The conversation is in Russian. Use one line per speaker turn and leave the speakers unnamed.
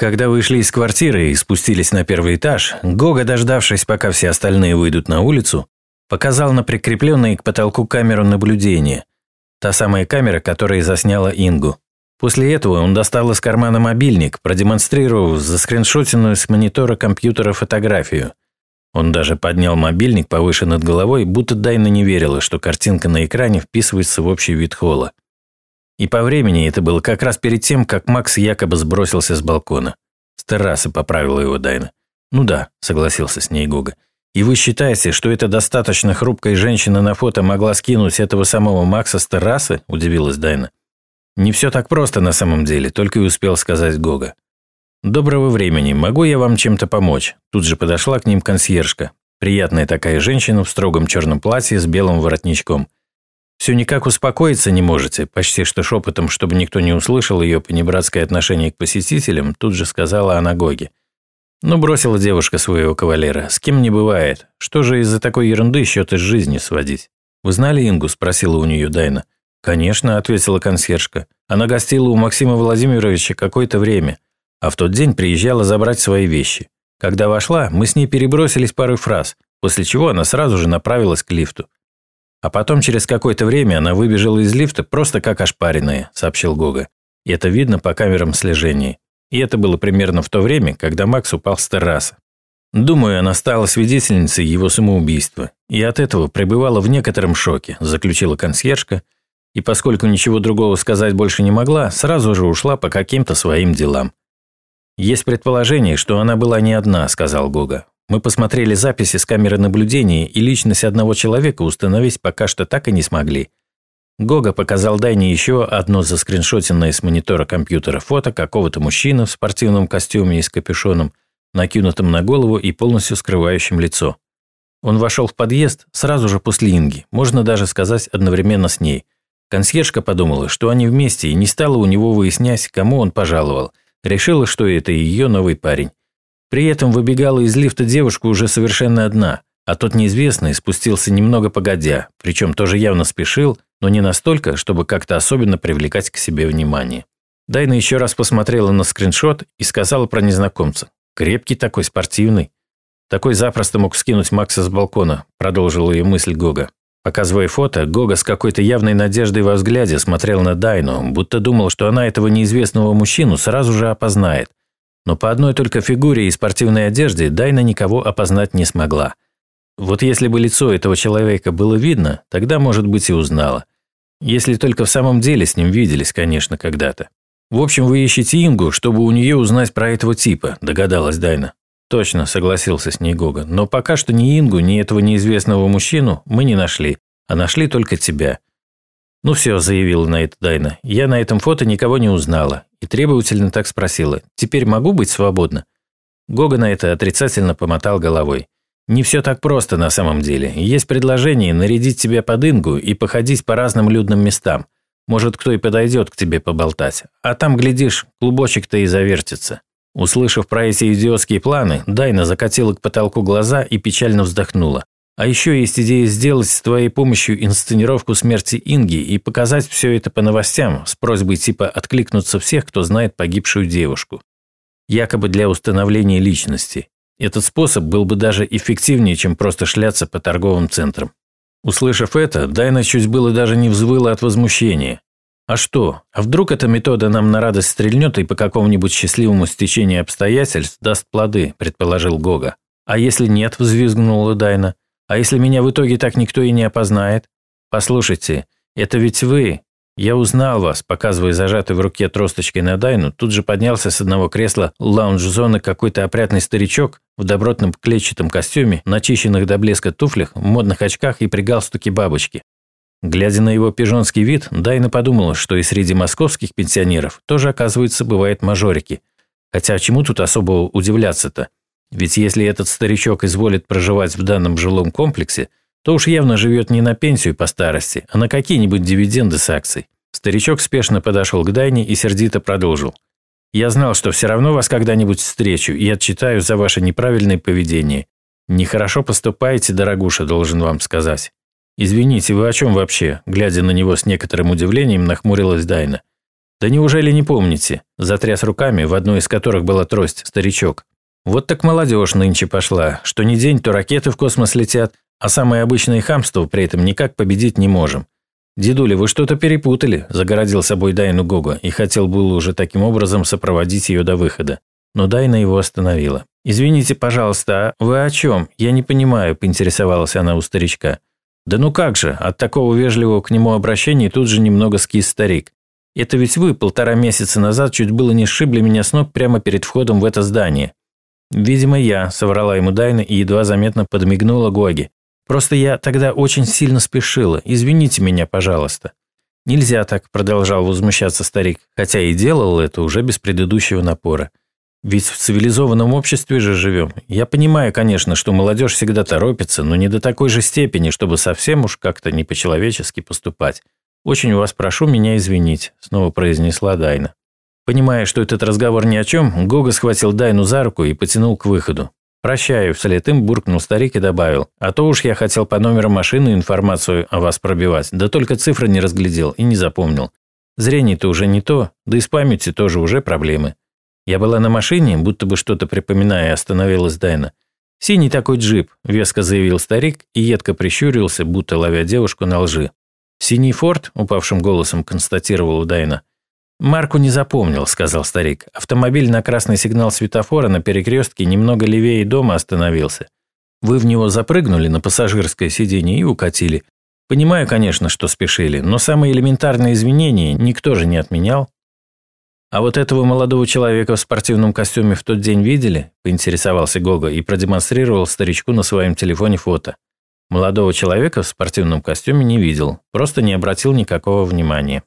Когда вышли из квартиры и спустились на первый этаж, Гога, дождавшись, пока все остальные выйдут на улицу, показал на прикрепленную к потолку камеру наблюдения. Та самая камера, которая засняла Ингу. После этого он достал из кармана мобильник, продемонстрировав заскриншотенную с монитора компьютера фотографию. Он даже поднял мобильник повыше над головой, будто Дайна не верила, что картинка на экране вписывается в общий вид холла. И по времени это было как раз перед тем, как Макс якобы сбросился с балкона. С террасы поправила его Дайна. «Ну да», – согласился с ней Гога. «И вы считаете, что эта достаточно хрупкая женщина на фото могла скинуть этого самого Макса с террасы?» – удивилась Дайна. «Не все так просто на самом деле», – только и успел сказать Гога. «Доброго времени. Могу я вам чем-то помочь?» Тут же подошла к ним консьержка. Приятная такая женщина в строгом черном платье с белым воротничком. «Все никак успокоиться не можете?» Почти что шепотом, чтобы никто не услышал ее панибратское отношение к посетителям, тут же сказала она Гоге. Ну, бросила девушка своего кавалера. С кем не бывает. Что же из-за такой ерунды счеты с жизнью сводить? «Вы знали Ингу?» – спросила у нее Дайна. «Конечно», – ответила консьержка. «Она гостила у Максима Владимировича какое-то время а в тот день приезжала забрать свои вещи. Когда вошла, мы с ней перебросились парой фраз, после чего она сразу же направилась к лифту. А потом через какое-то время она выбежала из лифта просто как ошпаренная, сообщил Гога. И это видно по камерам слежения. И это было примерно в то время, когда Макс упал с террасы. Думаю, она стала свидетельницей его самоубийства. И от этого пребывала в некотором шоке, заключила консьержка. И поскольку ничего другого сказать больше не могла, сразу же ушла по каким-то своим делам. «Есть предположение, что она была не одна», – сказал Гога. «Мы посмотрели записи с камеры наблюдения, и личность одного человека установить пока что так и не смогли». Гога показал Дайне еще одно заскриншотенное с монитора компьютера фото какого-то мужчины в спортивном костюме и с капюшоном, накинутым на голову и полностью скрывающим лицо. Он вошел в подъезд сразу же после Инги, можно даже сказать одновременно с ней. Консьержка подумала, что они вместе, и не стала у него выяснять, кому он пожаловал – Решила, что это ее новый парень. При этом выбегала из лифта девушка уже совершенно одна, а тот неизвестный спустился немного погодя, причем тоже явно спешил, но не настолько, чтобы как-то особенно привлекать к себе внимание. Дайна еще раз посмотрела на скриншот и сказала про незнакомца. «Крепкий такой, спортивный. Такой запросто мог скинуть Макса с балкона», – продолжила ее мысль Гога. Показывая фото, Гога с какой-то явной надеждой во взгляде смотрел на Дайну, будто думал, что она этого неизвестного мужчину сразу же опознает. Но по одной только фигуре и спортивной одежде Дайна никого опознать не смогла. Вот если бы лицо этого человека было видно, тогда, может быть, и узнала. Если только в самом деле с ним виделись, конечно, когда-то. В общем, вы ищете Ингу, чтобы у нее узнать про этого типа, догадалась Дайна. Точно, согласился с ней Гога. Но пока что ни Ингу, ни этого неизвестного мужчину мы не нашли, а нашли только тебя. Ну все, заявила на это Дайна. Я на этом фото никого не узнала. И требовательно так спросила. Теперь могу быть свободна? Гога на это отрицательно помотал головой. Не все так просто на самом деле. Есть предложение нарядить тебя под Ингу и походить по разным людным местам. Может, кто и подойдет к тебе поболтать. А там, глядишь, клубочек-то и завертится. Услышав про эти идиотские планы, Дайна закатила к потолку глаза и печально вздохнула. А еще есть идея сделать с твоей помощью инсценировку смерти Инги и показать все это по новостям с просьбой типа откликнуться всех, кто знает погибшую девушку. Якобы для установления личности. Этот способ был бы даже эффективнее, чем просто шляться по торговым центрам. Услышав это, Дайна чуть было даже не взвыла от возмущения. А что? А вдруг эта метода нам на радость стрельнет и по какому-нибудь счастливому стечению обстоятельств даст плоды, предположил Гога. А если нет, взвизгнула Дайна. А если меня в итоге так никто и не опознает? Послушайте, это ведь вы. Я узнал вас, показывая зажатый в руке тросточкой на Дайну, тут же поднялся с одного кресла лаунж-зоны какой-то опрятный старичок в добротном клетчатом костюме, начищенных до блеска туфлях, модных очках и при галстуке бабочки. Глядя на его пижонский вид, Дайна подумала, что и среди московских пенсионеров тоже, оказывается, бывают мажорики. Хотя чему тут особо удивляться-то? Ведь если этот старичок изволит проживать в данном жилом комплексе, то уж явно живет не на пенсию по старости, а на какие-нибудь дивиденды с акций. Старичок спешно подошел к Дайне и сердито продолжил. «Я знал, что все равно вас когда-нибудь встречу и отчитаю за ваше неправильное поведение. Нехорошо поступаете, дорогуша, должен вам сказать. «Извините, вы о чем вообще?» Глядя на него с некоторым удивлением, нахмурилась Дайна. «Да неужели не помните?» – затряс руками, в одной из которых была трость, старичок. «Вот так молодежь нынче пошла, что не день, то ракеты в космос летят, а самое обычное хамство при этом никак победить не можем. «Дедуля, вы что-то перепутали», – загородил собой Дайну Гога и хотел было уже таким образом сопроводить ее до выхода. Но Дайна его остановила. «Извините, пожалуйста, а вы о чем? Я не понимаю», – поинтересовалась она у старичка. «Да ну как же, от такого вежливого к нему обращения тут же немного скис старик. Это ведь вы полтора месяца назад чуть было не сшибли меня с ног прямо перед входом в это здание». «Видимо, я», – соврала ему Дайна и едва заметно подмигнула Гоги. «Просто я тогда очень сильно спешила. Извините меня, пожалуйста». «Нельзя так», – продолжал возмущаться старик, хотя и делал это уже без предыдущего напора. Ведь в цивилизованном обществе же живем. Я понимаю, конечно, что молодежь всегда торопится, но не до такой же степени, чтобы совсем уж как-то не по-человечески поступать. Очень вас прошу меня извинить», – снова произнесла Дайна. Понимая, что этот разговор ни о чем, Гога схватил Дайну за руку и потянул к выходу. «Прощаю», – вслед им буркнул старик и добавил. «А то уж я хотел по номеру машины информацию о вас пробивать, да только цифры не разглядел и не запомнил. Зрение-то уже не то, да и с памятью тоже уже проблемы. Я была на машине, будто бы что-то припоминая, остановилась Дайна. «Синий такой джип», – веско заявил старик и едко прищурился, будто ловя девушку на лжи. «Синий форт?» – упавшим голосом констатировала Дайна. «Марку не запомнил», – сказал старик. «Автомобиль на красный сигнал светофора на перекрестке немного левее дома остановился. Вы в него запрыгнули на пассажирское сиденье и укатили. Понимаю, конечно, что спешили, но самые элементарные извинения никто же не отменял». «А вот этого молодого человека в спортивном костюме в тот день видели?» – поинтересовался Гога и продемонстрировал старичку на своем телефоне фото. Молодого человека в спортивном костюме не видел, просто не обратил никакого внимания.